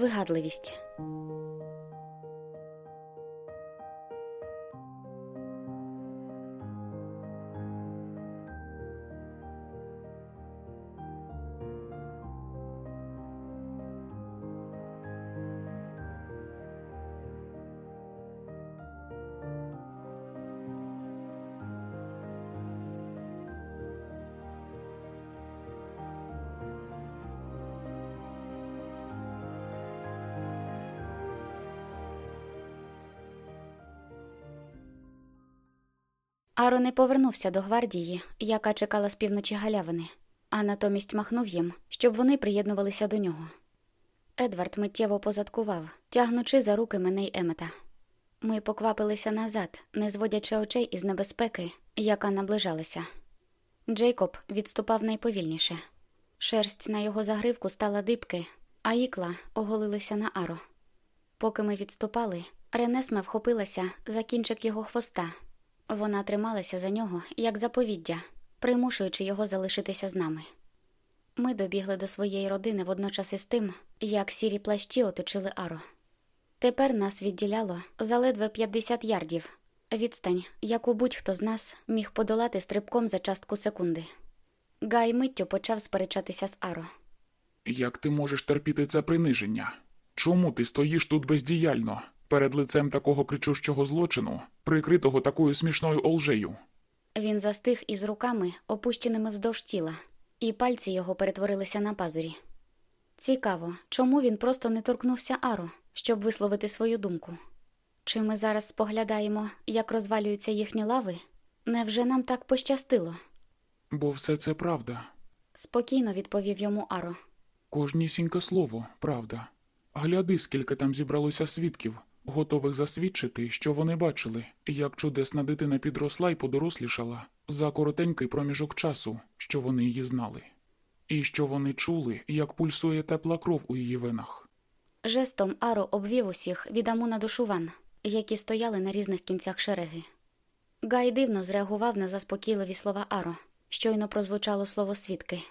Вигадливість. Не повернувся до гвардії, яка чекала з півночі галявини, а натомість махнув їм, щоб вони приєднувалися до нього. Едвард миттєво позадкував, тягнучи за руки мене й Емета. Ми поквапилися назад, не зводячи очей із небезпеки, яка наближалася. Джейкоб відступав найповільніше. Шерсть на його загривку стала дибки, а ікла оголилися на аро. Поки ми відступали, Ренесме вхопилася за кінчик його хвоста. Вона трималася за нього, як заповіддя, примушуючи його залишитися з нами. Ми добігли до своєї родини водночас із тим, як сірі плащі оточили Аро. Тепер нас відділяло заледве 50 ярдів, відстань, яку будь-хто з нас міг подолати стрибком за частку секунди. Гай миттю почав сперечатися з Аро. Як ти можеш терпіти це приниження? Чому ти стоїш тут бездіяльно, перед лицем такого кричущого злочину, прикритого такою смішною олжею? Він застиг із руками, опущеними вздовж тіла, і пальці його перетворилися на пазурі. Цікаво, чому він просто не торкнувся Аро, щоб висловити свою думку. Чи ми зараз споглядаємо, як розвалюються їхні лави? Невже нам так пощастило? Бо все це правда. спокійно відповів йому Аро. Кожнісіньке слово, правда. Гляди, скільки там зібралося свідків, готових засвідчити, що вони бачили, як чудесна дитина підросла і подорослішала за коротенький проміжок часу, що вони її знали, і що вони чули, як пульсує тепла кров у її венах. Жестом Аро обвів усіх від Амуна до Шуван, які стояли на різних кінцях шереги. Гай дивно зреагував на заспокійливі слова Аро, щойно прозвучало слово свідки.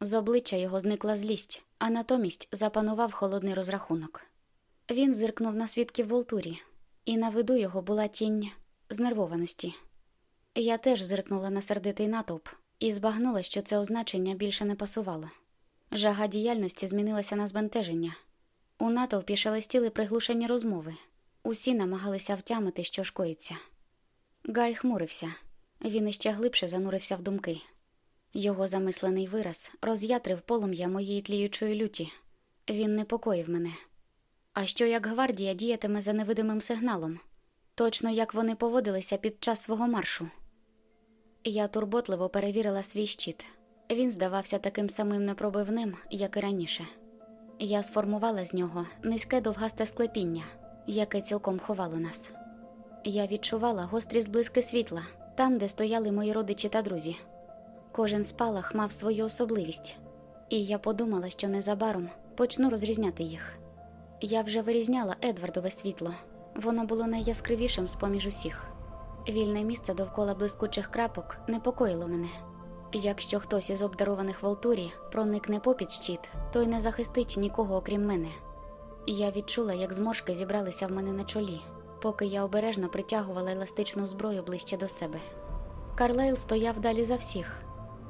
З обличчя його зникла злість, а натомість запанував холодний розрахунок. Він зиркнув на свідків Волтурі, і на виду його була тінь знервованості. Я теж зиркнула на сердитий натовп і збагнула, що це означення більше не пасувало. Жага діяльності змінилася на збентеження. У натовпі шелестіли приглушені розмови. Усі намагалися втямити, що шкоїться. Гай хмурився, він іще глибше занурився в думки. Його замислений вираз роз'ятрив полум'я моєї тліючої люті. Він непокоїв мене. А що як гвардія діятиме за невидимим сигналом, точно як вони поводилися під час свого маршу? Я турботливо перевірила свій щит. Він здавався таким самим непробивним, як і раніше. Я сформувала з нього низьке довгасте склепіння, яке цілком ховало нас. Я відчувала гострі зблиски світла там, де стояли мої родичі та друзі. Кожен спалах мав свою особливість, і я подумала, що незабаром почну розрізняти їх. Я вже вирізняла Едвардове світло, воно було найяскравішим з поміж усіх. Вільне місце довкола блискучих крапок непокоїло мене. Якщо хтось із обдарованих Волтурі проникне попід щит, то й не захистить нікого окрім мене. Я відчула, як зморшки зібралися в мене на чолі, поки я обережно притягувала еластичну зброю ближче до себе. Карлейл стояв далі за всіх.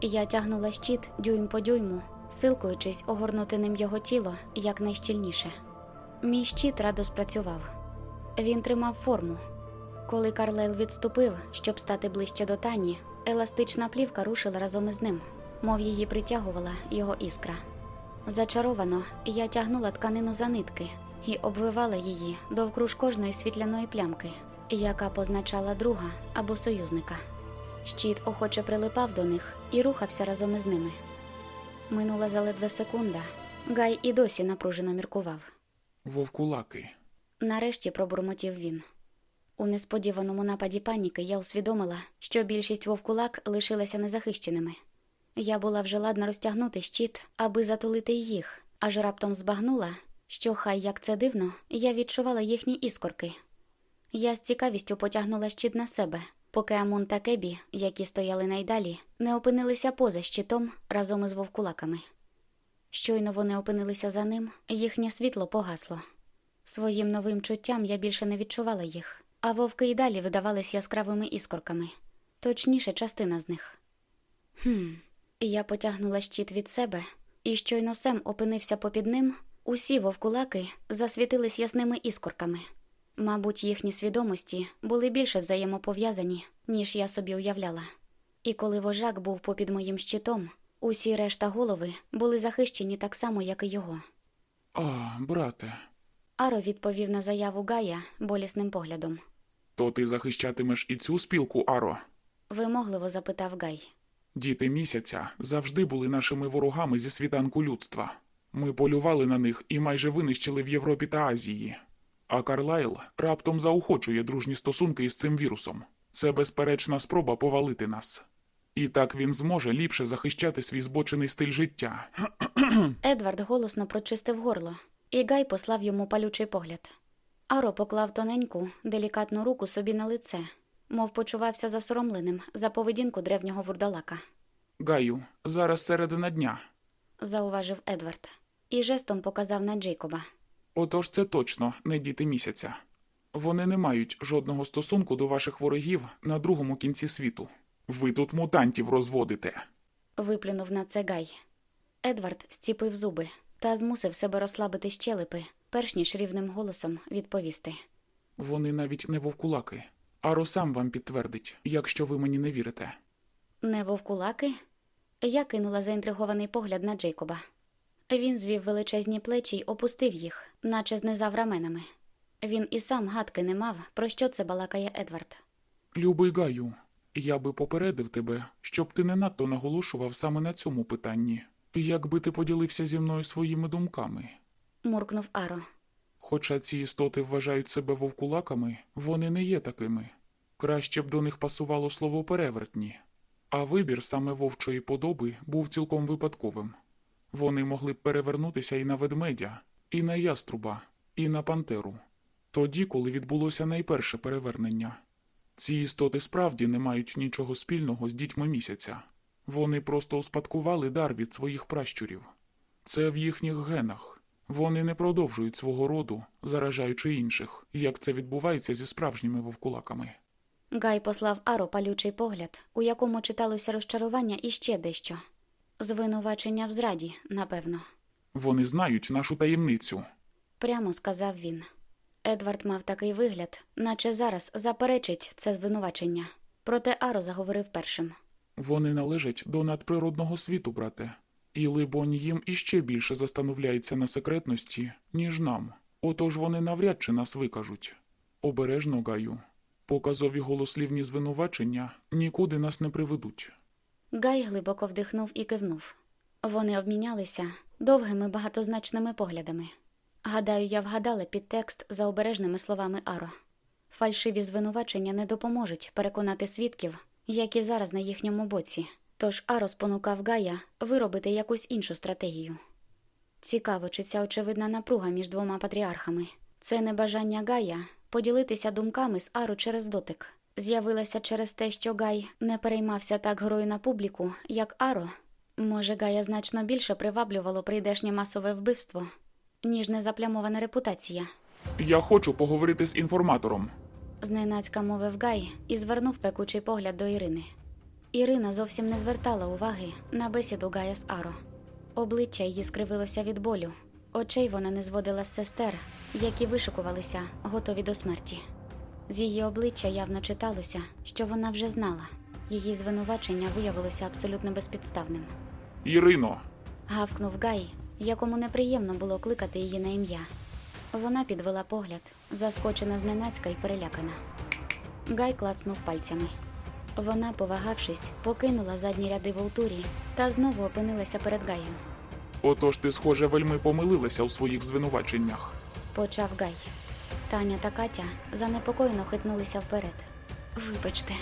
Я тягнула щит дюйм по дюйму, силкуючись огорнути ним його тіло якнайщільніше. Мій щит радо спрацював. Він тримав форму. Коли Карлейл відступив, щоб стати ближче до тані, еластична плівка рушила разом із ним, мов її притягувала його іскра. Зачаровано я тягнула тканину за нитки і обвивала її довкруж кожної світляної плямки, яка позначала друга або союзника. Щит охоче прилипав до них і рухався разом із ними. Минула заледве секунда, Гай і досі напружено міркував. Вовкулаки. Нарешті пробурмотів він. У несподіваному нападі паніки я усвідомила, що більшість вовкулак лишилися незахищеними. Я була вже ладна розтягнути щит, аби затулити їх, аж раптом збагнула, що хай як це дивно, я відчувала їхні іскорки. Я з цікавістю потягнула щит на себе, поки Амон та Кебі, які стояли найдалі, не опинилися поза щитом разом із вовкулаками. Щойно вони опинилися за ним, їхнє світло погасло. Своїм новим чуттям я більше не відчувала їх, а вовки й далі видавались яскравими іскорками, точніше, частина з них. Хм, я потягнула щит від себе, і щойно Сем опинився попід ним, усі вовкулаки засвітились ясними іскорками. Мабуть, їхні свідомості були більше взаємопов'язані, ніж я собі уявляла. І коли вожак був попід моїм щитом, усі решта голови були захищені так само, як і його. А, брате, Аро відповів на заяву Гая болісним поглядом. то ти захищатимеш і цю спілку, Аро? Вимогливо запитав Гай. Діти місяця завжди були нашими ворогами зі світанку людства. Ми полювали на них і майже винищили в Європі та Азії. А Карлайл раптом заохочує дружні стосунки із цим вірусом. Це безперечна спроба повалити нас. І так він зможе ліпше захищати свій збочений стиль життя. Едвард голосно прочистив горло, і Гай послав йому палючий погляд. Аро поклав тоненьку, делікатну руку собі на лице, мов почувався засоромленим за поведінку древнього вурдалака, Гаю, зараз середина дня. зауважив Едвард, і жестом показав на Джейкоба. Отож це точно не діти місяця. Вони не мають жодного стосунку до ваших ворогів на другому кінці світу. Ви тут мутантів розводите. Виплюнув на це Гай. Едвард зціпив зуби та змусив себе розслабити щелепи, перш ніж рівним голосом відповісти. Вони навіть не вовкулаки. Аро сам вам підтвердить, якщо ви мені не вірите. Не вовкулаки? Я кинула заінтригований погляд на Джейкоба. Він звів величезні плечі й опустив їх, наче знизав раменами. Він і сам гадки не мав, про що це балакає Едвард. Любий Гаю, я би попередив тебе, щоб ти не надто наголошував саме на цьому питанні, якби ти поділився зі мною своїми думками. Муркнув Аро. Хоча ці істоти вважають себе вовкулаками, вони не є такими. Краще б до них пасувало слово перевертні. А вибір саме вовчої подоби був цілком випадковим. Вони могли б перевернутися і на ведмедя, і на яструба, і на пантеру. Тоді, коли відбулося найперше перевернення. Ці істоти справді не мають нічого спільного з дітьми місяця. Вони просто успадкували дар від своїх пращурів. Це в їхніх генах. Вони не продовжують свого роду, заражаючи інших, як це відбувається зі справжніми вовкулаками. Гай послав Аро палючий погляд, у якому читалося розчарування і ще дещо. Звинувачення в зраді, напевно, Вони знають нашу таємницю. прямо сказав він. Едвард мав такий вигляд, наче зараз заперечить це звинувачення. Проте Аро заговорив першим. Вони належать до надприродного світу, брате. І, либонь, їм іще більше застановляється на секретності, ніж нам. Отож вони навряд чи нас викажуть. Обережно, Гаю. Показові голослівні звинувачення нікуди нас не приведуть. Гай глибоко вдихнув і кивнув. Вони обмінялися довгими багатозначними поглядами. Гадаю, я вгадала підтекст за обережними словами Аро. Фальшиві звинувачення не допоможуть переконати свідків, які зараз на їхньому боці. Тож Аро спонукав Гая виробити якусь іншу стратегію. Цікаво, чи ця очевидна напруга між двома патріархами. Це небажання Гая поділитися думками з Ару через дотик. З'явилася через те, що Гай не переймався так грою на публіку, як Аро. Може, Гая значно більше приваблювало прийдешнє масове вбивство, ніж незаплямована репутація. Я хочу поговорити з інформатором. Зненацька мовив Гай і звернув пекучий погляд до Ірини. Ірина зовсім не звертала уваги на бесіду Гая з Аро. Обличчя її скривилося від болю. Очей вона не зводила з сестер, які вишикувалися, готові до смерті. З її обличчя явно читалося, що вона вже знала. Її звинувачення виявилося абсолютно безпідставним. Ірино, Гавкнув Гай, якому неприємно було кликати її на ім'я. Вона підвела погляд, заскочена зненацька і перелякана. Гай клацнув пальцями. Вона, повагавшись, покинула задні ряди Волтурі та знову опинилася перед Гаєм. Отож ти, схоже, вельми помилилася у своїх звинуваченнях. почав Гай. Таня та Катя занепокоєно хитнулися вперед. Вибачте,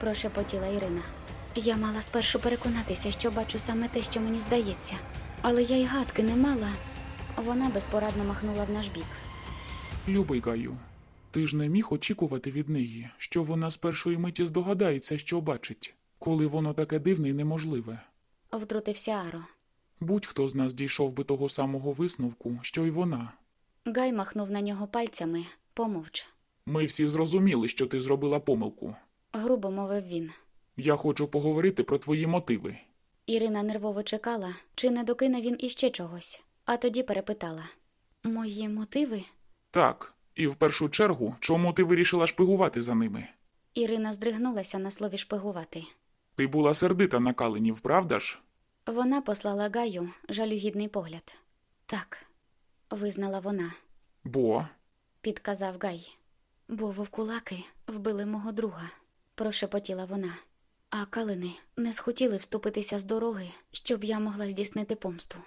прошепотіла Ірина. Я мала спершу переконатися, що бачу саме те, що мені здається, але я й гадки не мала. Вона безпорадно махнула в наш бік. Любий Гаю, ти ж не міг очікувати від неї, що вона з першої миті здогадається, що бачить, коли воно таке дивне і неможливе. Втрутився Аро. Будь-хто з нас дійшов би того самого висновку, що й вона. Гай махнув на нього пальцями, помовч. Ми всі зрозуміли, що ти зробила помилку. Грубо мовив він. Я хочу поговорити про твої мотиви. Ірина нервово чекала, чи не докине він іще чогось, а тоді перепитала: Мої мотиви? Так, і в першу чергу, чому ти вирішила шпигувати за ними? Ірина здригнулася на слові шпигувати. Ти була сердита на Каленів, правда ж? Вона послала Гаю жалюгідний погляд. Так, визнала вона, Бо підказав Гай. Бо вовкулаки вбили мого друга, прошепотіла вона. А калини не схотіли вступитися з дороги, щоб я могла здійснити помсту.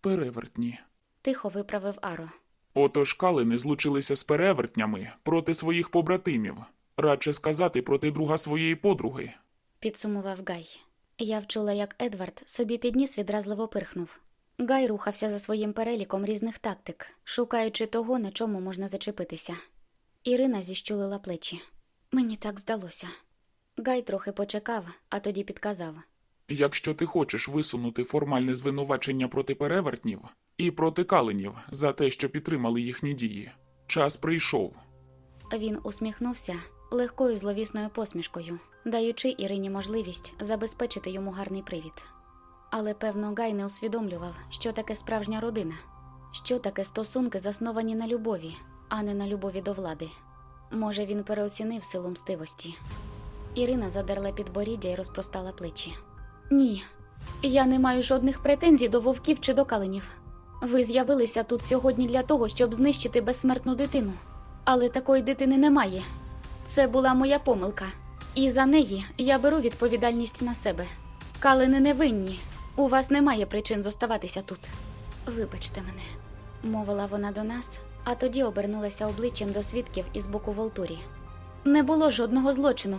перевертні. Тихо виправив Аро. Отож калини злучилися з перевертнями проти своїх побратимів, радше сказати проти друга своєї подруги. підсумував Гай. Я вчула, як Едвард собі підніс відразливо пирхнув. Гай рухався за своїм переліком різних тактик, шукаючи того, на чому можна зачепитися. Ірина зіщулила плечі. Мені так здалося. Гай трохи почекав, а тоді підказав. Якщо ти хочеш висунути формальне звинувачення проти перевертнів і проти каленів за те, що підтримали їхні дії, час прийшов. Він усміхнувся легкою зловісною посмішкою, даючи Ірині можливість забезпечити йому гарний привід. Але, певно, Гай не усвідомлював, що таке справжня родина, що таке стосунки, засновані на любові, а не на любові до влади. Може, він переоцінив силу мстивості. Ірина задерла підборіддя і розпростала плечі. Ні, я не маю жодних претензій до вовків чи до каленів. Ви з'явилися тут сьогодні для того, щоб знищити безсмертну дитину. Але такої дитини немає. Це була моя помилка. І за неї я беру відповідальність на себе. Калини не винні. У вас немає причин зоставатися тут. Вибачте мене, мовила вона до нас, а тоді обернулася обличчям до свідків із боку Волтурі. Не було жодного злочину,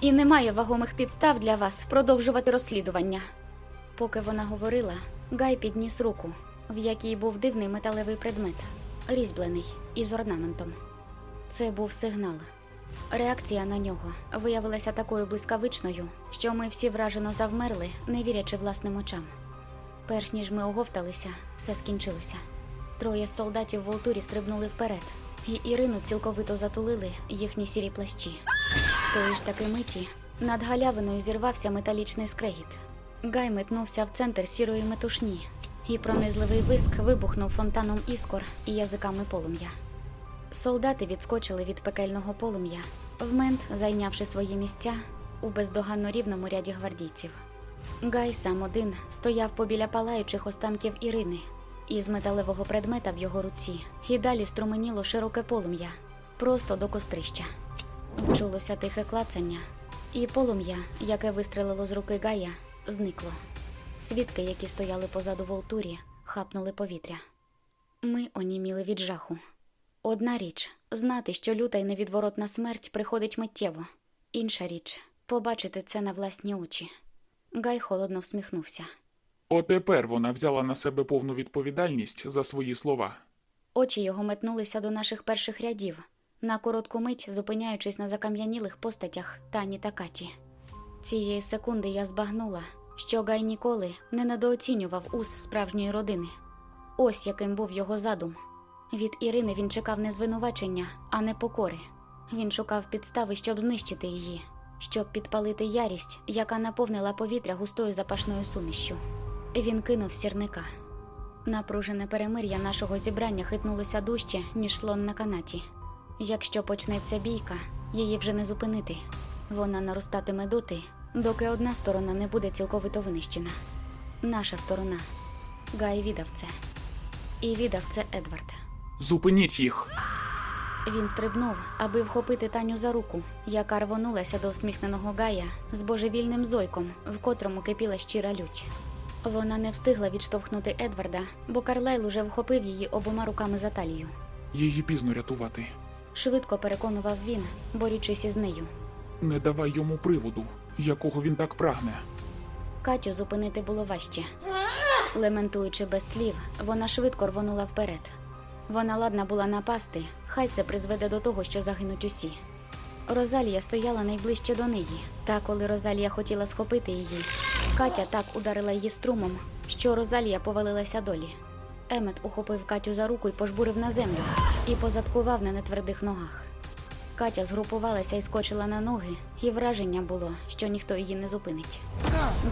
і немає вагомих підстав для вас продовжувати розслідування. Поки вона говорила, Гай підніс руку, в якій був дивний металевий предмет, різьблений із орнаментом. Це був сигнал. Реакція на нього виявилася такою блискавичною, що ми всі вражено завмерли, не вірячи власним очам. Перш ніж ми оговталися, все скінчилося. Троє солдатів в Волтурі стрибнули вперед, і Ірину цілковито затулили їхні сірі плащі. Тої ж таки миті над галявиною зірвався металічний скрегіт. Гай метнувся в центр сірої метушні, і пронизливий виск вибухнув фонтаном іскор і язиками полум'я. Солдати відскочили від пекельного полум'я, вмент зайнявши свої місця у бездоганно рівному ряді гвардійців. Гай сам один стояв побіля палаючих останків Ірини, із металевого предмета в його руці, і далі струменіло широке полум'я, просто до кострища. Вчулося тихе клацання, і полум'я, яке вистрелило з руки Гая, зникло. Свідки, які стояли позаду Волтурі, хапнули повітря. Ми оніміли від жаху. Одна річ знати, що люта й невідворотна смерть приходить миттєво. Інша річ побачити це на власні очі. Гай холодно всміхнувся. Отепер вона взяла на себе повну відповідальність за свої слова. Очі його метнулися до наших перших рядів, на коротку мить зупиняючись на закам'янілих постатях Тані та Каті. Цієї секунди я збагнула, що Гай ніколи не недооцінював ус справжньої родини. Ось яким був його задум. Від Ірини він чекав не звинувачення, а не покори. Він шукав підстави, щоб знищити її, щоб підпалити ярість, яка наповнила повітря густою запашною сумішшю. Він кинув сірника. Напружене перемир'я нашого зібрання хитнулося дужче, ніж слон на канаті. Якщо почнеться бійка, її вже не зупинити. Вона наростатиме доти, доки одна сторона не буде цілковито винищена. Наша сторона. Гай віддав це. І віддав це Едвард. Зупиніть їх! Він стрибнув, аби вхопити Таню за руку, яка рвонулася до усміхненого Гая з божевільним зойком, в котрому кипіла щира лють. Вона не встигла відштовхнути Едварда, бо Карлайл уже вхопив її обома руками за талію. Її пізно рятувати. Швидко переконував він, борючись із нею. Не давай йому приводу, якого він так прагне. Катю зупинити було важче. Лементуючи без слів, вона швидко рвонула вперед. Вона ладна була напасти, хай це призведе до того, що загинуть усі. Розалія стояла найближче до неї, та коли Розалія хотіла схопити її, Катя так ударила її струмом, що Розалія повалилася долі. Емет ухопив Катю за руку і пожбурив на землю і позадкував на нетвердих ногах. Катя згрупувалася і скочила на ноги, і враження було, що ніхто її не зупинить.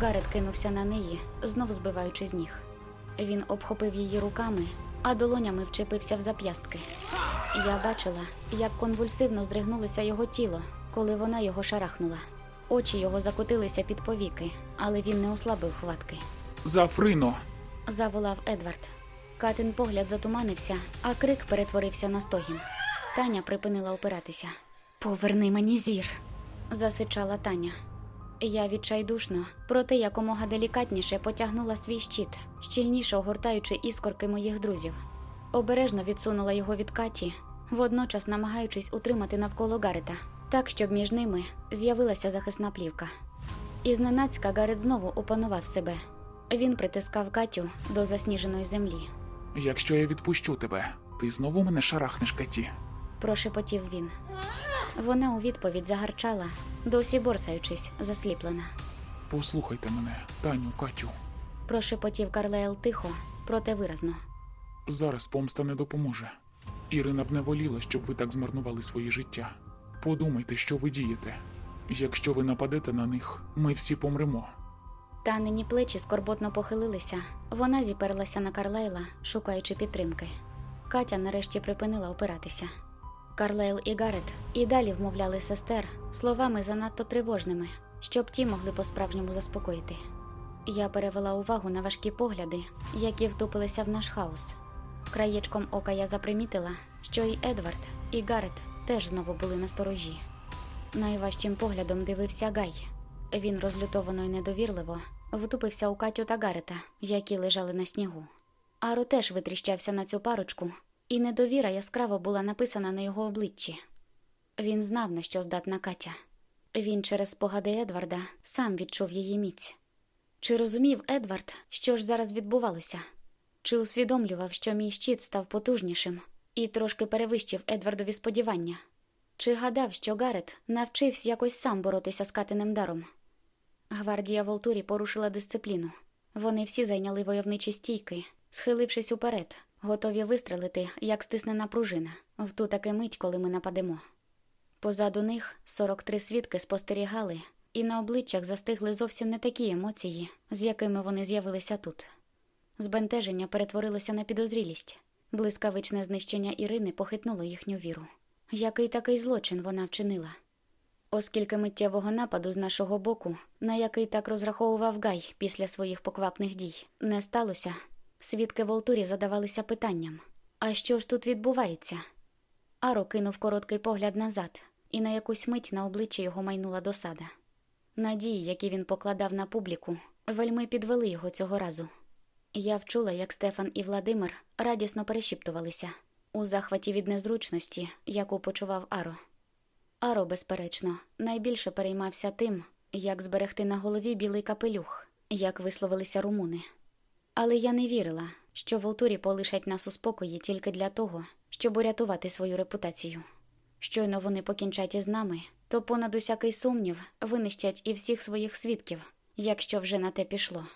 Гарет кинувся на неї, знов збиваючи з ніг. Він обхопив її руками, а долонями вчепився в зап'ястки. Я бачила, як конвульсивно здригнулося його тіло, коли вона його шарахнула. Очі його закотилися під повіки, але він не ослабив хватки. Зафрино! Заволав Едвард. Катин погляд затуманився, а крик перетворився на стогін. Таня припинила опиратися. Поверни мені зір. засичала Таня. Я відчайдушно, проте якомога делікатніше потягнула свій щит, щільніше огортаючи іскорки моїх друзів. Обережно відсунула його від Каті, водночас намагаючись утримати навколо Гарета, так, щоб між ними з'явилася захисна плівка. І зненацька Гарет знову опанував себе. Він притискав Катю до засніженої землі. Якщо я відпущу тебе, ти знову мене шарахнеш Каті. Прошепотів він. Вона у відповідь загарчала, досі борсаючись, засліплена. Послухайте мене, Таню, Катю. Прошепотів Карлайл тихо, проте виразно. Зараз помста не допоможе. Ірина б не воліла, щоб ви так змарнували своє життя. Подумайте, що ви дієте. Якщо ви нападете на них, ми всі помремо. Танені плечі скорботно похилилися. Вона зіперлася на Карлайла, шукаючи підтримки. Катя нарешті припинила опиратися. Карлайл і Гарет і далі вмовляли сестер словами занадто тривожними, щоб ті могли по-справжньому заспокоїти. Я перевела увагу на важкі погляди, які втупилися в наш хаос. Краєчком ока я запримітила, що і Едвард, і Гарет теж знову були на сторожі. Найважчим поглядом дивився Гай. Він розлютовано й недовірливо втупився у Катю та Гарета, які лежали на снігу. Аро теж витріщався на цю парочку, і недовіра яскраво була написана на його обличчі. Він знав, на що здатна Катя. Він через спогади Едварда сам відчув її міць. Чи розумів Едвард, що ж зараз відбувалося? Чи усвідомлював, що мій щит став потужнішим і трошки перевищив Едвардові сподівання? Чи гадав, що Гарет навчився якось сам боротися з Катиним даром? Гвардія Волтурі порушила дисципліну. Вони всі зайняли войовничі стійки, схилившись уперед, готові вистрелити, як стиснена пружина, в ту таки мить, коли ми нападемо. Позаду них 43 свідки спостерігали, і на обличчях застигли зовсім не такі емоції, з якими вони з'явилися тут. Збентеження перетворилося на підозрілість. Блискавичне знищення Ірини похитнуло їхню віру. Який такий злочин вона вчинила? Оскільки миттєвого нападу з нашого боку, на який так розраховував Гай після своїх поквапних дій, не сталося, свідки Волтурі задавалися питанням: а що ж тут відбувається? Аро кинув короткий погляд назад, і на якусь мить на обличчі його майнула досада. Надії, які він покладав на публіку, вельми підвели його цього разу. Я вчула, як Стефан і Владимир радісно перешіптувалися у захваті від незручності, яку почував Аро. Аро, безперечно, найбільше переймався тим, як зберегти на голові білий капелюх, як висловилися румуни. Але я не вірила, що Волтурі полишать нас у спокої тільки для того, щоб урятувати свою репутацію. Щойно вони покінчать із нами, то понад усякий сумнів винищать і всіх своїх свідків, якщо вже на те пішло.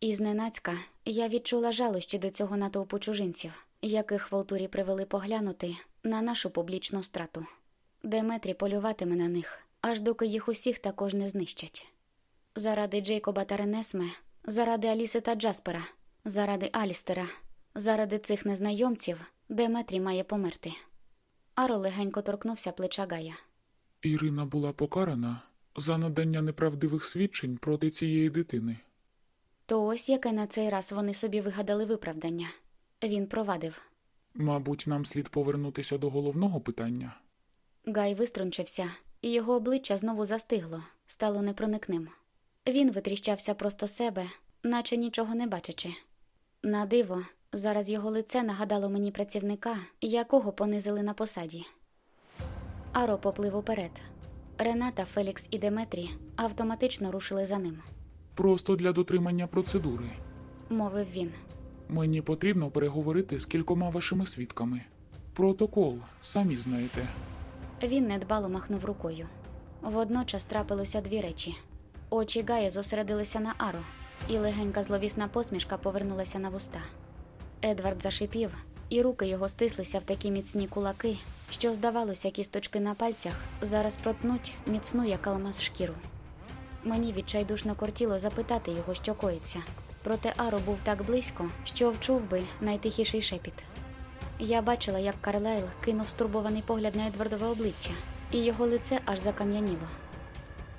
І зненацька я відчула жалощі до цього натовпу чужинців, яких Волтурі привели поглянути на нашу публічну страту. Деметрі полюватиме на них, аж доки їх усіх також не знищать. Заради Джейкоба та Ренесме, заради Аліси та Джаспера, заради Алістера, заради цих незнайомців Деметрі має померти. Аро легенько торкнувся плеча Гая. Ірина була покарана за надання неправдивих свідчень проти цієї дитини. То ось яке на цей раз вони собі вигадали виправдання. Він провадив. Мабуть, нам слід повернутися до головного питання. Гай виструнчився, і його обличчя знову застигло, стало непроникним. Він витріщався просто себе, наче нічого не бачачи. На диво, зараз його лице нагадало мені працівника, якого понизили на посаді. Аро поплив уперед. Рената, Фелікс і Деметрі автоматично рушили за ним, Просто для дотримання процедури. мовив він. Мені потрібно переговорити з кількома вашими свідками. Протокол, самі знаєте. Він недбало махнув рукою. Водночас трапилося дві речі. Очі Гая зосередилися на Аро, і легенька зловісна посмішка повернулася на вуста. Едвард зашипів, і руки його стислися в такі міцні кулаки, що, здавалося, кісточки на пальцях зараз протнуть міцну як алмаз шкіру. Мені відчайдушно кортіло запитати його, що коїться. Проте Аро був так близько, що вчув би найтихіший шепіт. Я бачила, як Карлайл кинув стурбований погляд на Едвардове обличчя, і його лице аж закам'яніло.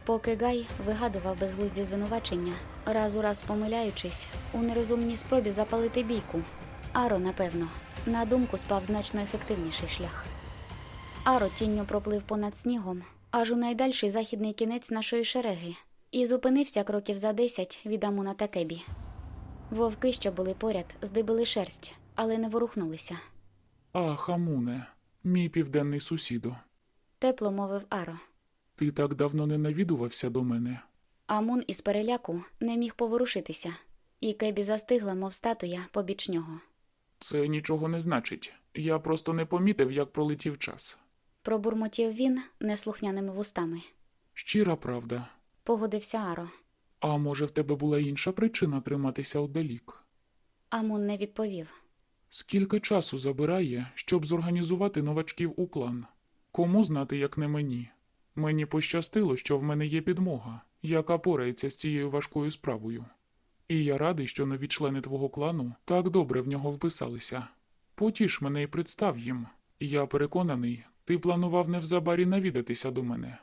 Поки Гай вигадував безглузді звинувачення, раз у раз помиляючись у нерозумній спробі запалити бійку. Аро, напевно, на думку спав значно ефективніший шлях. Аро тінню проплив понад снігом, аж у найдальший західний кінець нашої шереги, і зупинився кроків за десять від Амуна та Кебі. Вовки, що були поряд, здибили шерсть, але не ворухнулися. Ах, Амуне, мій південний сусідо. Тепло мовив Аро. Ти так давно не навідувався до мене. Амун із переляку не міг поворушитися, і Кебі застигла, мов статуя, побіч нього. Це нічого не значить. Я просто не помітив, як пролетів час. Пробурмотів він неслухняними вустами. Щира правда. Погодився Аро. А може, в тебе була інша причина триматися оддалік? Амун не відповів. Скільки часу забирає, щоб зорганізувати новачків у клан? Кому знати, як не мені? Мені пощастило, що в мене є підмога, яка порається з цією важкою справою. І я радий, що нові члени твого клану так добре в нього вписалися. Потіш мене і представ їм. Я переконаний, ти планував невзабарі навідатися до мене.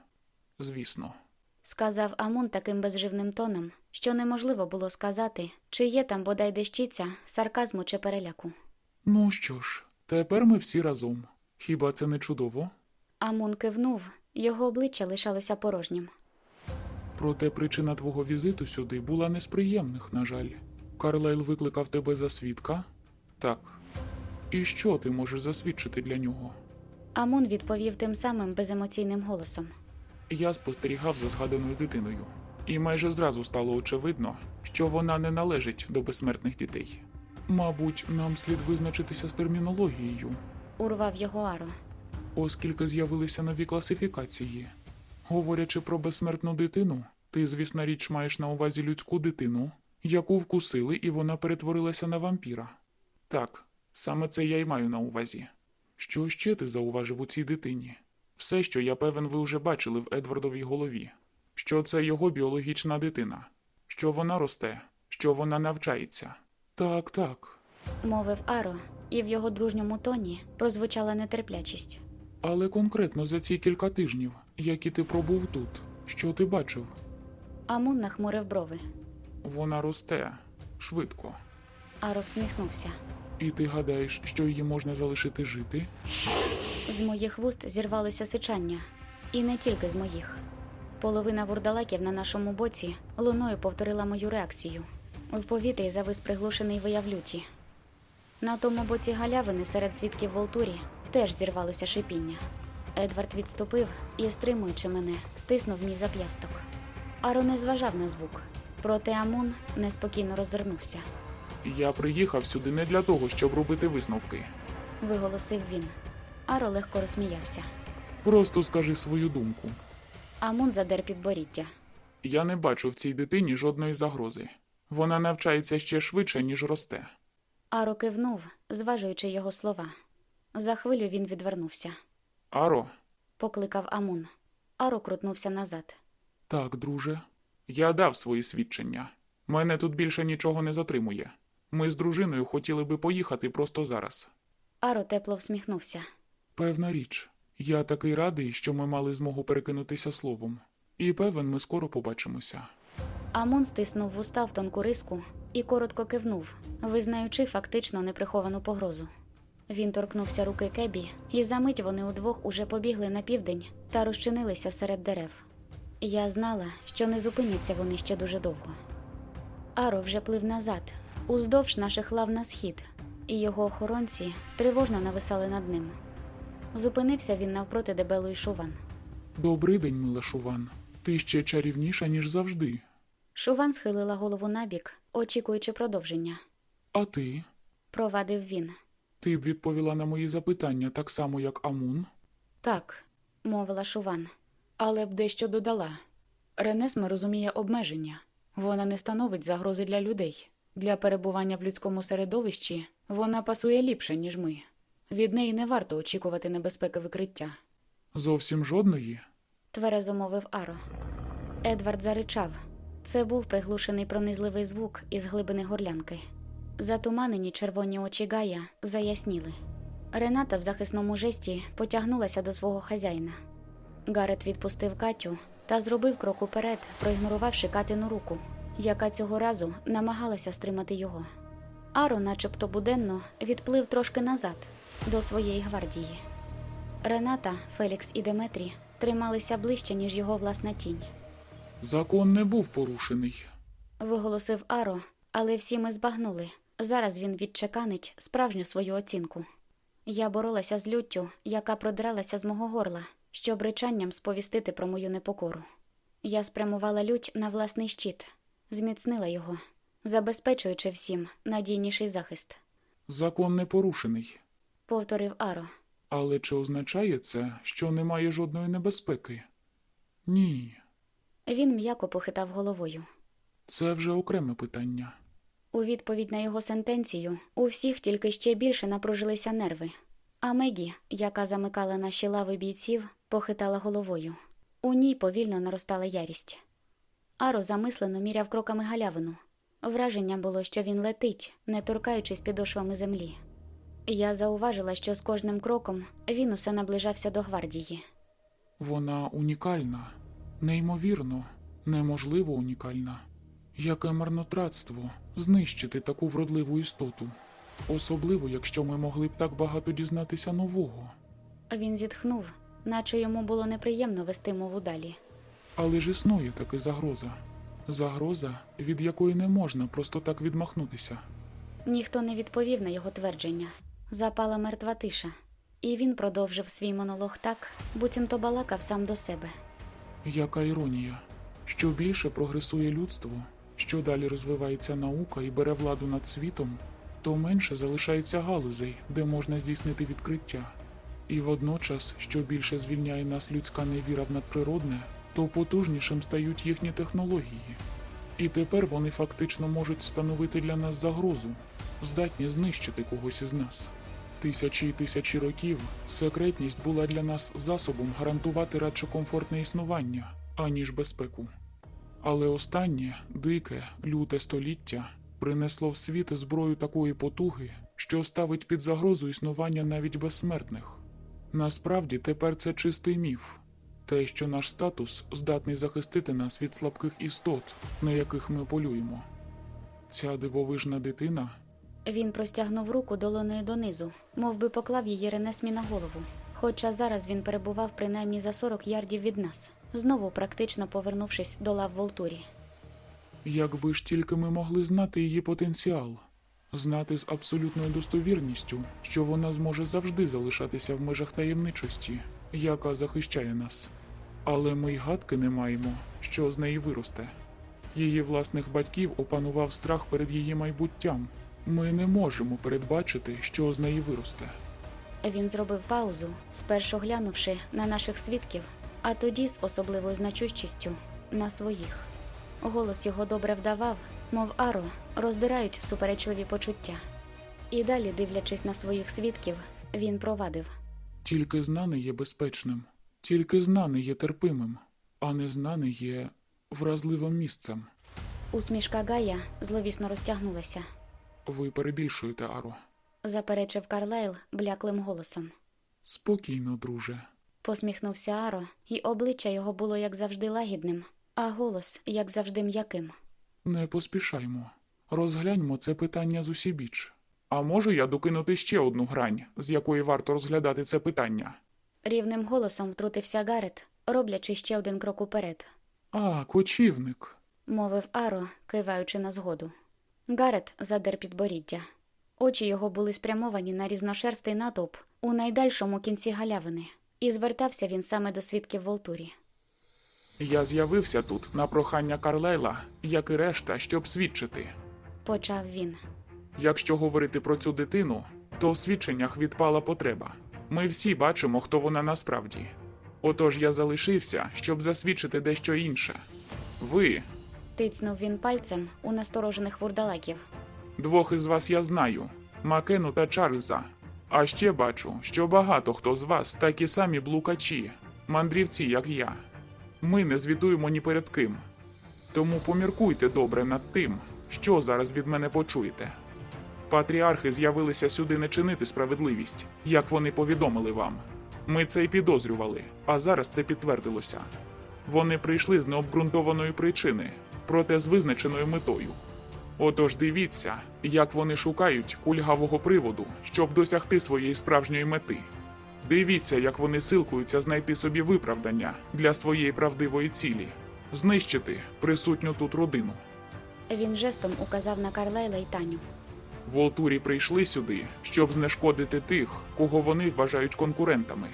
Звісно. Сказав Амун таким безживним тоном, що неможливо було сказати, чи є там бодай дещиця, сарказму чи переляку. Ну що ж, тепер ми всі разом. Хіба це не чудово? Амун кивнув, його обличчя лишалося порожнім. Проте причина твого візиту сюди була не з приємних, на жаль. Карлайл викликав тебе за свідка? Так. І що ти можеш засвідчити для нього? Амун відповів тим самим беземоційним голосом. Я спостерігав за згаданою дитиною, і майже зразу стало очевидно, що вона не належить до безсмертних дітей. Мабуть, нам слід визначитися з термінологією, Урвав його Аро. оскільки з'явилися нові класифікації. Говорячи про безсмертну дитину, ти, звісна річ, маєш на увазі людську дитину, яку вкусили, і вона перетворилася на вампіра. Так, саме це я й маю на увазі. Що ще ти зауважив у цій дитині? Все, що я певен, ви вже бачили в Едвардовій голові, що це його біологічна дитина, що вона росте, що вона навчається. Так, так. Мовив Аро, і в його дружньому тоні прозвучала нетерплячість. Але конкретно за ці кілька тижнів, які ти пробув тут, що ти бачив? Амун нахмурив брови. Вона росте швидко. Аро всміхнувся. І ти гадаєш, що її можна залишити жити? З моїх вуст зірвалося сичання, і не тільки з моїх. Половина вурдалаків на нашому боці луною повторила мою реакцію. В повітрі завис приглушений вияв люті. На тому боці галявини серед свідків Волтурі теж зірвалося шипіння. Едвард відступив і, стримуючи мене, стиснув мій зап'ясток. Аро не зважав на звук, проте Амун неспокійно роззирнувся. Я приїхав сюди не для того, щоб робити висновки. Виголосив він. Аро легко розсміявся. Просто скажи свою думку. Амун задер підборіддя. Я не бачу в цій дитині жодної загрози. Вона навчається ще швидше, ніж росте. Аро кивнув, зважуючи його слова. За хвилю він відвернувся. Аро, Покликав Амун. Аро крутнувся назад. так, друже. Я дав свої свідчення. Мене тут більше нічого не затримує. Ми з дружиною хотіли би поїхати просто зараз. Аро тепло всміхнувся. Певна річ. Я такий радий, що ми мали змогу перекинутися словом. І певен, ми скоро побачимося. Амун стиснув вуста в тонку риску і коротко кивнув, визнаючи фактично неприховану погрозу. Він торкнувся руки Кебі, і за мить вони удвох уже побігли на південь та розчинилися серед дерев. Я знала, що не зупиняться вони ще дуже довго. Аро вже плив назад, уздовж наших лав на схід, і його охоронці тривожно нависали над ним. Зупинився він навпроти дебелої шуван. Добрий день, мила Шуван. Ти ще чарівніша, ніж завжди. Шуван схилила голову набік, очікуючи продовження. А ти? Провадив він. Ти б відповіла на мої запитання так само, як Амун? Так, мовила Шуван. Але б дещо додала. Ренесме розуміє обмеження. Вона не становить загрози для людей. Для перебування в людському середовищі вона пасує ліпше, ніж ми. Від неї не варто очікувати небезпеки викриття. Зовсім жодної? тверезо мовив Аро. Едвард заричав. Це був приглушений пронизливий звук із глибини горлянки. Затуманені червоні очі Гая заясніли. Рената в захисному жесті потягнулася до свого хазяїна. Гарет відпустив Катю та зробив крок уперед, проігнорувавши Катину руку, яка цього разу намагалася стримати його. Аро, начебто буденно, відплив трошки назад до своєї гвардії. Рената, Фелікс і Деметрі трималися ближче, ніж його власна тінь. Закон не був порушений. Виголосив Аро, але всі ми збагнули. Зараз він відчеканить справжню свою оцінку. Я боролася з люттю, яка продралася з мого горла, щоб речанням сповістити про мою непокору. Я спрямувала лють на власний щит, зміцнила його, забезпечуючи всім надійніший захист, Закон не порушений. повторив Аро. Але чи означає це, що немає жодної небезпеки? Ні, Він м'яко похитав головою. це вже окреме питання. У відповідь на його сентенцію у всіх тільки ще більше напружилися нерви. А Мегі, яка замикала наші лави бійців, похитала головою. У ній повільно наростала ярість. Аро замислено міряв кроками галявину. Враження було, що він летить, не торкаючись підошвами землі. Я зауважила, що з кожним кроком він усе наближався до гвардії. Вона унікальна, неймовірно, неможливо унікальна. Яке марнотратство знищити таку вродливу істоту, особливо, якщо ми могли б так багато дізнатися нового. Він зітхнув, наче йому було неприємно вести мову далі. Але ж існує таки загроза. Загроза, від якої не можна просто так відмахнутися. Ніхто не відповів на його твердження. Запала мертва тиша, і він продовжив свій монолог так, буцімто балакав сам до себе. Яка іронія? Що більше прогресує людство, що далі розвивається наука і бере владу над світом, то менше залишається галузей, де можна здійснити відкриття. І водночас, що більше звільняє нас людська невіра в надприродне, то потужнішим стають їхні технології. І тепер вони фактично можуть становити для нас загрозу, здатні знищити когось із нас. Тисячі і тисячі років секретність була для нас засобом гарантувати радше комфортне існування, аніж безпеку. Але останнє дике, люте століття принесло в світ зброю такої потуги, що ставить під загрозу існування навіть безсмертних. Насправді тепер це чистий міф, те, що наш статус здатний захистити нас від слабких істот, на яких ми полюємо. Ця дивовижна дитина Він простягнув руку долоною донизу, мов би поклав її Ренесмі на голову. Хоча зараз він перебував принаймні за 40 ярдів від нас, знову практично повернувшись до лав Волтурі. Якби ж тільки ми могли знати її потенціал, знати з абсолютною достовірністю, що вона зможе завжди залишатися в межах таємничості, яка захищає нас. Але ми й гадки не маємо, що з неї виросте. Її власних батьків опанував страх перед її майбуттям. Ми не можемо передбачити, що з неї виросте. Він зробив паузу, спершу глянувши на наших свідків, а тоді з особливою значущістю на своїх. Голос його добре вдавав, мов аро, роздирають суперечливі почуття. І далі, дивлячись на своїх свідків, він провадив. Тільки знаний є безпечним, тільки знаний є терпимим, а незнаний є вразливим місцем. Усмішка Гая зловісно розтягнулася, Ви перебільшуєте, Аро. заперечив Карлайл бляклим голосом. Спокійно, друже. Посміхнувся Аро, і обличчя його було як завжди лагідним, а голос як завжди м'яким. Не поспішаймо. Розгляньмо це питання з усібіч. А можу я докинути ще одну грань, з якої варто розглядати це питання? Рівним голосом втрутився Гарет, роблячи ще один крок уперед. А, кочівник. мовив Аро, киваючи на згоду. Гарет задер підборіддя. Очі його були спрямовані на різношерстий натовп у найдальшому кінці галявини, і звертався він саме до свідків Волтурі. Я з'явився тут на прохання Карлайла, як і решта, щоб свідчити. Почав він. Якщо говорити про цю дитину, то в свідченнях відпала потреба. Ми всі бачимо, хто вона насправді. Отож я залишився, щоб засвідчити дещо інше. Ви, Тицнув він пальцем у насторожених вурдалаків. двох із вас я знаю Макену та Чарльза. А ще бачу, що багато хто з вас такі самі блукачі, мандрівці, як я. Ми не звітуємо ні перед ким. Тому поміркуйте добре над тим, що зараз від мене почуєте. Патріархи з'явилися сюди не чинити справедливість, як вони повідомили вам. Ми це й підозрювали, а зараз це підтвердилося. Вони прийшли з необґрунтованої причини, проте з визначеною метою. Отож дивіться, як вони шукають кульгавого приводу, щоб досягти своєї справжньої мети. Дивіться, як вони силкуються знайти собі виправдання для своєї правдивої цілі знищити присутню тут родину. Він жестом указав на Карлайла й Таню. Волтурі прийшли сюди, щоб знешкодити тих, кого вони вважають конкурентами.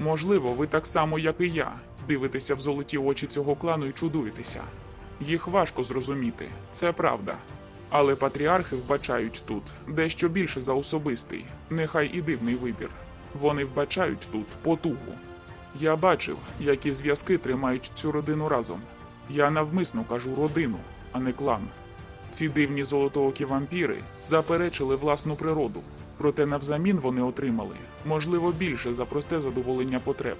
Можливо, ви так само, як і я, дивитеся в золоті очі цього клану і чудуєтеся. Їх важко зрозуміти, це правда. Але патріархи вбачають тут дещо більше за особистий, нехай і дивний вибір. Вони вбачають тут потугу. Я бачив, які зв'язки тримають цю родину разом. Я навмисно кажу родину, а не клан. Ці дивні золотоокі вампіри заперечили власну природу, проте навзамін вони отримали, можливо, більше за просте задоволення потреб.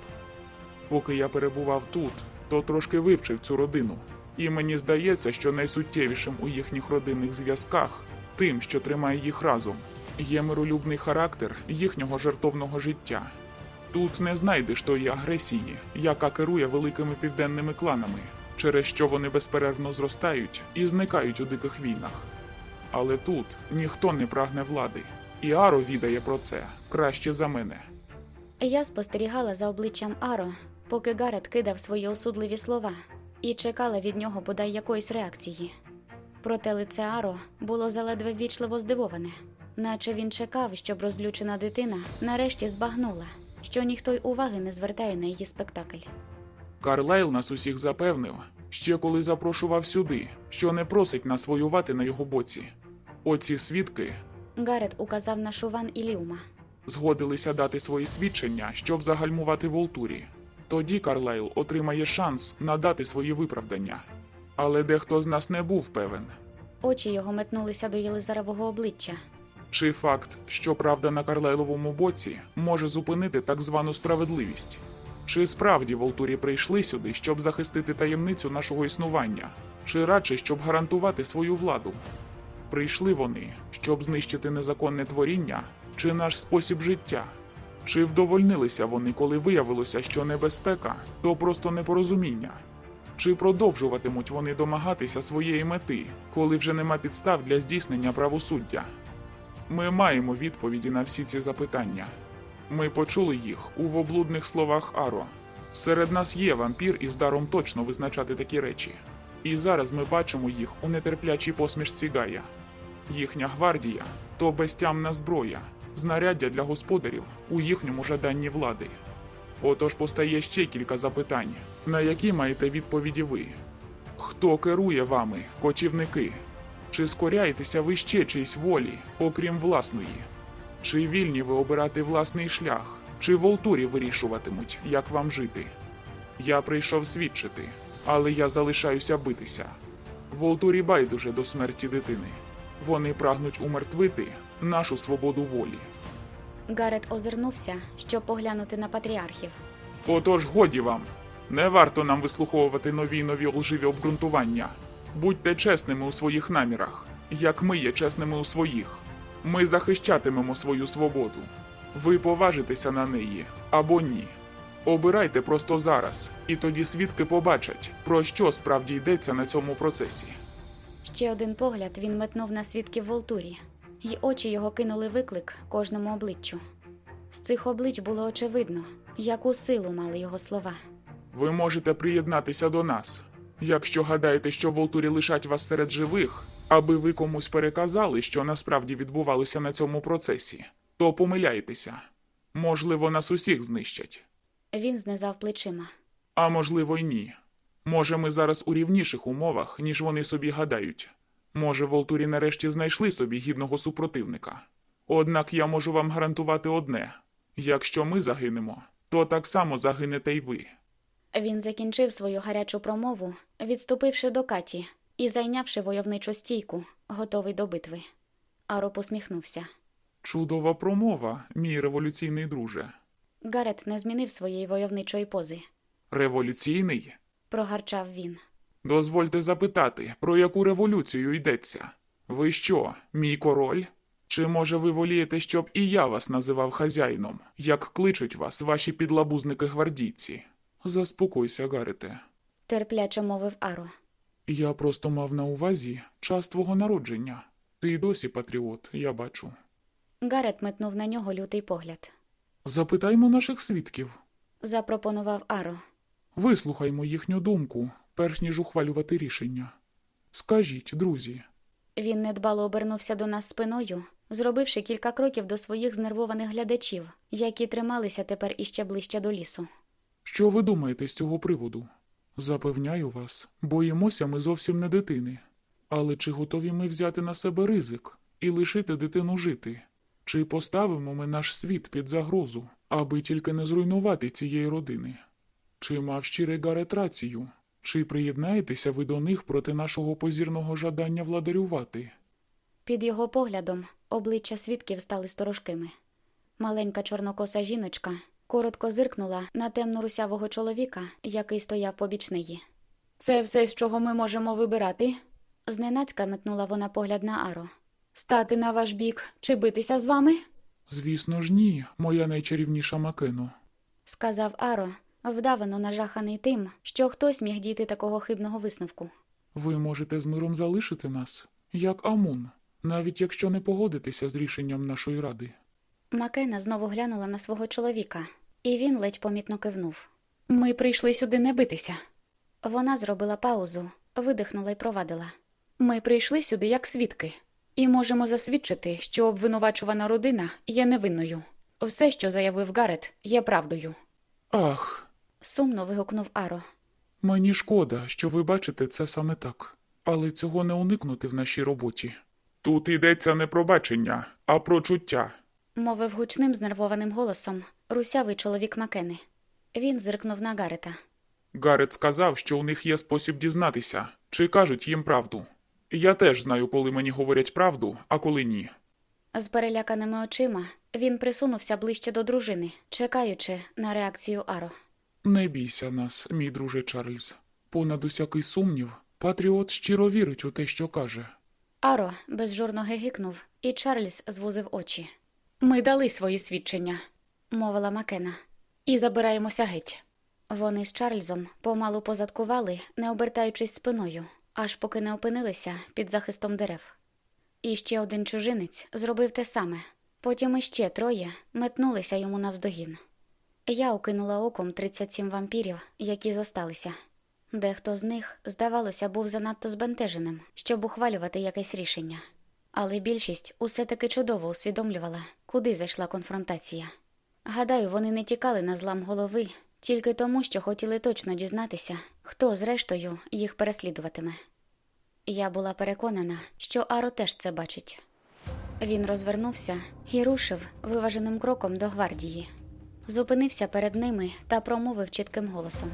Поки я перебував тут, то трошки вивчив цю родину, і мені здається, що найсуттєвішим у їхніх родинних зв'язках, тим, що тримає їх разом, є миролюбний характер їхнього жертовного життя. Тут не знайдеш тої агресії, яка керує великими південними кланами, через що вони безперервно зростають і зникають у диких війнах. Але тут ніхто не прагне влади, і Аро відає про це краще за мене. Я спостерігала за обличчям Аро, поки Гарет кидав свої осудливі слова, і чекала від нього бодай якоїсь реакції. Проте лице Аро було заледве ввічливо здивоване, наче він чекав, щоб розлючена дитина нарешті збагнула, що ніхто й уваги не звертає на її спектакль. Карлайл нас усіх запевнив, ще коли запрошував сюди, що не просить нас воювати на його боці. Оці свідки Гарет указав на Шуван і Ліума. згодилися дати свої свідчення, щоб загальмувати Волтурі. Тоді Карлайл отримає шанс надати свої виправдання. Але дехто з нас не був певен, Очі його метнулися до Єлизаревого обличчя. чи факт, що правда на Карлайловому боці може зупинити так звану справедливість. Чи справді Волтурі прийшли сюди, щоб захистити таємницю нашого існування, чи радше щоб гарантувати свою владу? Прийшли вони, щоб знищити незаконне творіння чи наш спосіб життя? Чи вдовольнилися вони, коли виявилося, що небезпека то просто непорозуміння? Чи продовжуватимуть вони домагатися своєї мети, коли вже нема підстав для здійснення правосуддя? Ми маємо відповіді на всі ці запитання. Ми почули їх у воблудних словах Аро. Серед нас є вампір із даром точно визначати такі речі. І зараз ми бачимо їх у нетерплячій посмішці Гая. Їхня гвардія то безтямна зброя, знаряддя для господарів у їхньому жаданні влади. Отож постає ще кілька запитань, на які маєте відповіді ви. Хто керує вами, кочівники? Чи скоряєтеся ви ще чиїсь волі, окрім власної? Чи вільні ви обирати власний шлях, чи волтурі вирішуватимуть, як вам жити? Я прийшов свідчити, але я залишаюся битися. Волтурі байдуже до смерті дитини. Вони прагнуть умертвити нашу свободу волі. Гарет озирнувся, щоб поглянути на патріархів. Отож, годі вам. Не варто нам вислуховувати нові й нові лживі обґрунтування. Будьте чесними у своїх намірах, як ми є чесними у своїх. Ми захищатимемо свою свободу. Ви поважитеся на неї або ні. Обирайте просто зараз, і тоді свідки побачать, про що справді йдеться на цьому процесі. Ще один погляд він метнув на свідків Волтурі, й очі його кинули виклик кожному обличчю. З цих облич було очевидно, яку силу мали його слова. Ви можете приєднатися до нас. Якщо гадаєте, що Волтурі лишать вас серед живих, аби ви комусь переказали, що насправді відбувалося на цьому процесі, то помиляєтеся. Можливо, нас усіх знищать. Він знизав плечима. А можливо, й ні. Може, ми зараз у рівніших умовах, ніж вони собі гадають. Може, Волтурі нарешті знайшли собі гідного супротивника. Однак я можу вам гарантувати одне: якщо ми загинемо, то так само загинете й ви. Він закінчив свою гарячу промову, відступивши до Каті і зайнявши войовничу стійку, готовий до битви. Аро посміхнувся. Чудова промова, мій революційний друже. Гарет не змінив своєї войовничої пози. Революційний? Прогарчав він. Дозвольте запитати, про яку революцію йдеться? Ви що, мій король? Чи може ви волієте, щоб і я вас називав хазяїном, як кличуть вас ваші підлабузники гвардійці? Заспокойся, Гарете. Терпляче мовив Аро. Я просто мав на увазі час твого народження. Ти й досі патріот, я бачу. Гарет метнув на нього лютий погляд. Запитаймо наших свідків. Запропонував Аро. Вислухаймо їхню думку, перш ніж ухвалювати рішення. Скажіть, друзі, Він недбало обернувся до нас спиною, зробивши кілька кроків до своїх знервованих глядачів, які трималися тепер іще ближче до лісу. що ви думаєте з цього приводу? Запевняю вас, боїмося ми зовсім не дитини. Але чи готові ми взяти на себе ризик і лишити дитину жити? Чи поставимо ми наш світ під загрозу, аби тільки не зруйнувати цієї родини? Чи мав щирий Гарет рацію? Чи приєднаєтеся ви до них проти нашого позірного жадання владарювати? Під його поглядом обличчя свідків стали сторожкими. Маленька чорнокоса жіночка коротко зиркнула на темно русявого чоловіка, який стояв побіч неї. Це все, з чого ми можемо вибирати? Зненацька метнула вона погляд на Аро. Стати на ваш бік чи битися з вами? Звісно ж, ні, моя найчарівніша Макено. Сказав Аро, вдавано нажаханий тим, що хтось міг дійти такого хибного висновку. Ви можете з миром залишити нас, як Амун, навіть якщо не погодитеся з рішенням нашої ради. Макена знову глянула на свого чоловіка, і він ледь помітно кивнув. Ми прийшли сюди не битися. Вона зробила паузу, видихнула й провадила. Ми прийшли сюди як свідки, і можемо засвідчити, що обвинувачувана родина є невинною. Все, що заявив Гарет, є правдою. Ах, Сумно вигукнув Аро. мені шкода, що ви бачите це саме так, але цього не уникнути в нашій роботі. Тут йдеться не про бачення, а про чуття. мовив гучним знервованим голосом русявий чоловік Макени. Він зиркнув на Гарета. Гарет сказав, що у них є спосіб дізнатися, чи кажуть їм правду. Я теж знаю, коли мені говорять правду, а коли ні. З переляканими очима він присунувся ближче до дружини, чекаючи на реакцію Аро. Не бійся нас, мій друже Чарльз. Понад усякий сумнів, патріот щиро вірить у те, що каже. Аро безжурно гигикнув, і Чарльз звузив очі. Ми дали свої свідчення Мовила Макена. і забираємося геть. Вони з Чарльзом помалу позадкували, не обертаючись спиною, аж поки не опинилися під захистом дерев. І ще один чужинець зробив те саме. Потім іще троє метнулися йому навздогін. Я окинула оком 37 вампірів, які зосталися. Дехто з них, здавалося, був занадто збентеженим, щоб ухвалювати якесь рішення. Але більшість усе таки чудово усвідомлювала, куди зайшла конфронтація. Гадаю, вони не тікали на злам голови тільки тому, що хотіли точно дізнатися, хто зрештою їх переслідуватиме. Я була переконана, що Аро теж це бачить. Він розвернувся і рушив виваженим кроком до гвардії. Зупинився перед ними та промовив чітким голосом.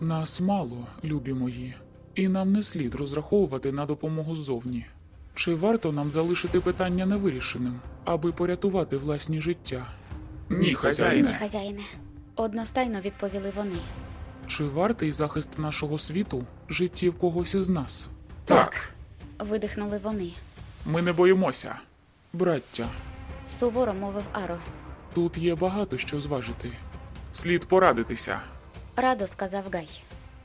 Нас мало, любі мої, і нам не слід розраховувати на допомогу ззовні. Чи варто нам залишити питання невирішеним, аби порятувати власні життя? Ні, Ні, хазяїне. хазяїне. Одностайно відповіли вони. Чи вартий захист нашого світу життів когось із нас? Так. Видихнули вони. Ми не боїмося. Браття, Суворо мовив Аро. Тут є багато що зважити. Слід порадитися. Радо сказав Гай.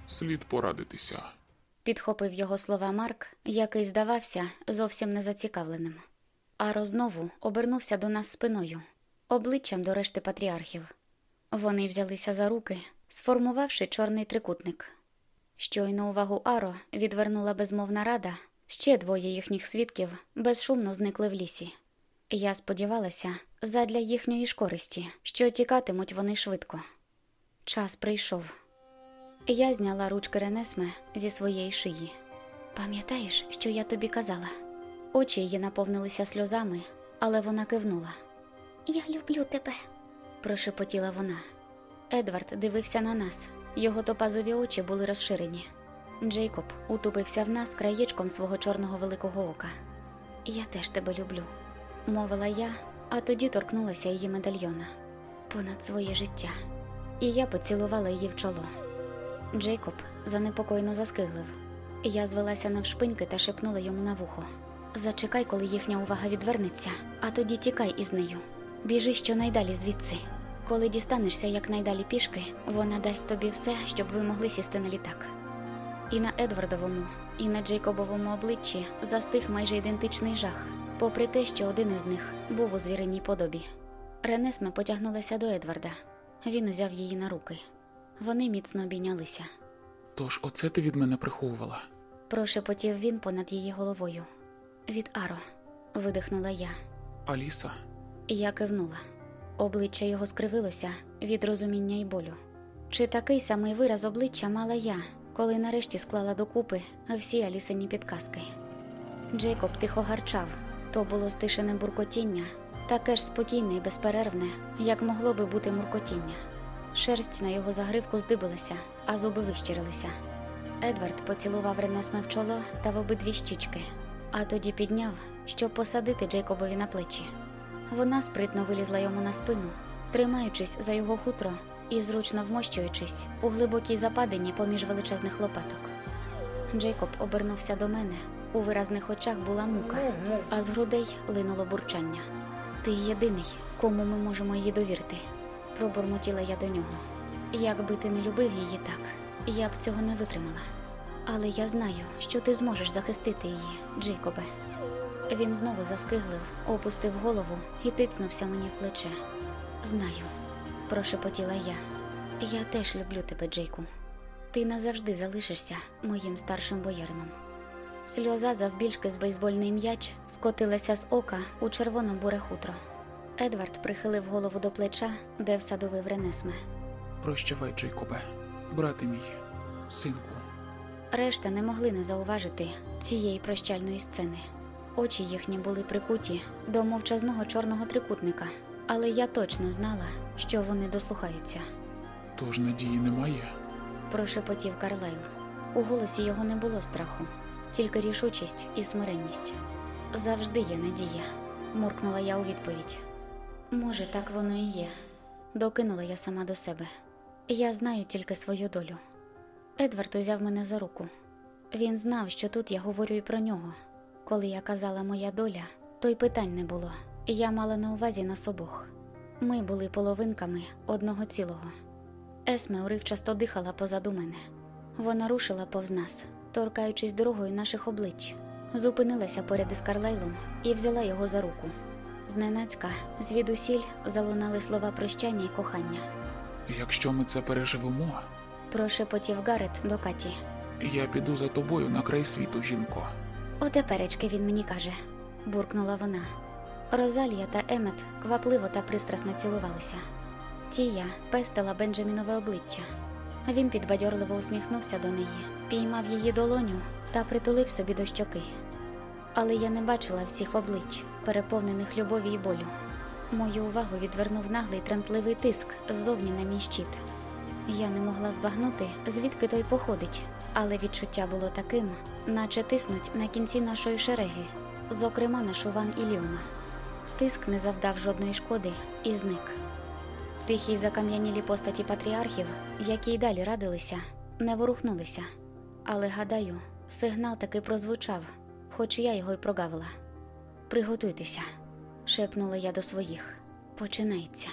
Слід порадитися. Підхопив його слова Марк, який здавався зовсім незацікавленим. Аро знову обернувся до нас спиною, обличчям до решти патріархів. Вони взялися за руки, сформувавши чорний трикутник. Щойно увагу Аро відвернула безмовна рада, ще двоє їхніх свідків безшумно зникли в лісі. Я сподівалася, задля їхньої ж користі, що тікатимуть вони швидко. Час прийшов. Я зняла ручки Ренесме зі своєї шиї. Пам'ятаєш, що я тобі казала? Очі її наповнилися сльозами, але вона кивнула. Я люблю тебе, прошепотіла вона. Едвард дивився на нас, його топазові очі були розширені. Джейкоб утупився в нас краєчком свого чорного великого ока. Я теж тебе люблю, мовила я, а тоді торкнулася її медальйона понад своє життя. І я поцілувала її в чоло. Джейкоб занепокоєно заскиглив. Я звелася навшпиньки та шепнула йому на вухо. Зачекай, коли їхня увага відвернеться, а тоді тікай із нею. Біжи щонайдалі звідси. Коли дістанешся якнайдалі пішки, вона дасть тобі все, щоб ви могли сісти на літак. І на Едвардовому, і на Джейкобовому обличчі застиг майже ідентичний жах, попри те, що один із них був у звіриній подобі. Ренесме потягнулася до Едварда. Він узяв її на руки. Вони міцно обійнялися. Тож оце ти від мене приховувала. Прошепотів він понад її головою. Від Аро, видихнула я. Аліса, Я кивнула. Обличчя його скривилося від розуміння й болю. Чи такий самий вираз обличчя мала я, коли нарешті склала докупи всі Алісині підказки? Джейкоб тихо гарчав, то було стишене буркотіння, таке ж спокійне і безперервне, як могло би бути муркотіння. Шерсть на його загривку здибилася, а зуби вищирилися. Едвард поцілував Ренесме в чоло та в обидві щічки, а тоді підняв, щоб посадити Джейкобові на плечі. Вона спритно вилізла йому на спину, тримаючись за його хутро і зручно вмощуючись у глибокій западині поміж величезних лопаток. Джейкоб обернувся до мене. У виразних очах була мука, а з грудей линуло бурчання. Ти єдиний, кому ми можемо її довірити, пробурмотіла я до нього. Якби ти не любив її так, я б цього не витримала. Але я знаю, що ти зможеш захистити її, Джейкобе. Він знову заскиглив, опустив голову і тицнувся мені в плече. Знаю, прошепотіла я. Я теж люблю тебе, Джейку. Ти назавжди залишишся моїм старшим боярином. Сльоза завбільшки з бейсбольний м'яч скотилася з ока у червоно-буре хутро. Едвард прихилив голову до плеча, де всадовив Ренесме. прощавай, Джейкобе, брате мій, синку. Решта не могли не зауважити цієї прощальної сцени. Очі їхні були прикуті до мовчазного чорного трикутника, але я точно знала, що вони дослухаються. Тож надії немає. Прошепотів Карлайл. У голосі його не було страху, тільки рішучість і смиренність. Завжди є надія, муркнула я у відповідь. Може, так воно і є. Докинула я сама до себе. Я знаю тільки свою долю. Едвард узяв мене за руку. Він знав, що тут я говорю і про нього. Коли я казала моя доля, то й питань не було. Я мала на увазі нас обох. Ми були половинками одного цілого. Есме уривчасто дихала позаду мене. Вона рушила повз нас, торкаючись дорогою наших облич, зупинилася поряд із Карлайлом і взяла його за руку. Зненацька, звідусіль залунали слова прощання і кохання. Якщо ми це переживемо, Прошепотів Гарет до Каті. я піду за тобою на край світу, жінко. Отеперечки він мені каже, буркнула вона. Розалія та Емет квапливо та пристрасно цілувалися. Тія пестила Бенджамінове обличчя. Він підбадьорливо усміхнувся до неї, піймав її долоню та притулив собі до щоки. Але я не бачила всіх облич, переповнених любові і болю. Мою увагу відвернув наглий тремтливий тиск ззовні на мій щит. Я не могла збагнути, звідки той походить, але відчуття було таким, наче тиснуть на кінці нашої шереги, зокрема на шуван і ліума. Тиск не завдав жодної шкоди і зник. Тихі закам'янілі постаті патріархів, які й далі радилися, не ворухнулися. Але, гадаю, сигнал таки прозвучав, хоч я його й прогавила. Приготуйтеся, шепнула я до своїх. Починається.